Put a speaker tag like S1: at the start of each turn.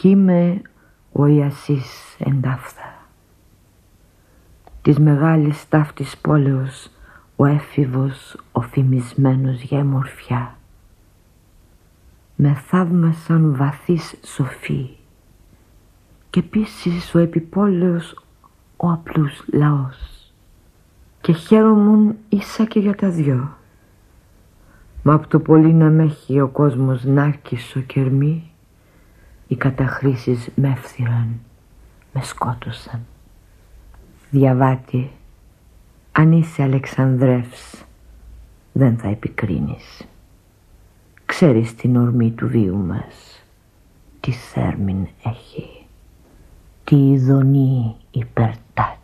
S1: κι είμαι ο Ιασής εντάφθα. Της μεγάλης ταύτης πόλεως ο έφηβος ο φημισμένος για εμορφιά. Με θαύμασαν βαθύς σοφοί και επίσης ο επιπόλαιος ο απλούς λαός και χαίρομουν ίσα και για τα δυο. Μα από το πολύ να με έχει ο κόσμος νάρκισο κερμή οι καταχρήσεις με έφθυραν, με σκότωσαν. Διαβάτη, αν είσαι Αλεξανδρεύς, δεν θα επικρίνεις. Ξέρεις την ορμή του βίου μας, τι θέρμην έχει, τι ειδονή υπερτάτη.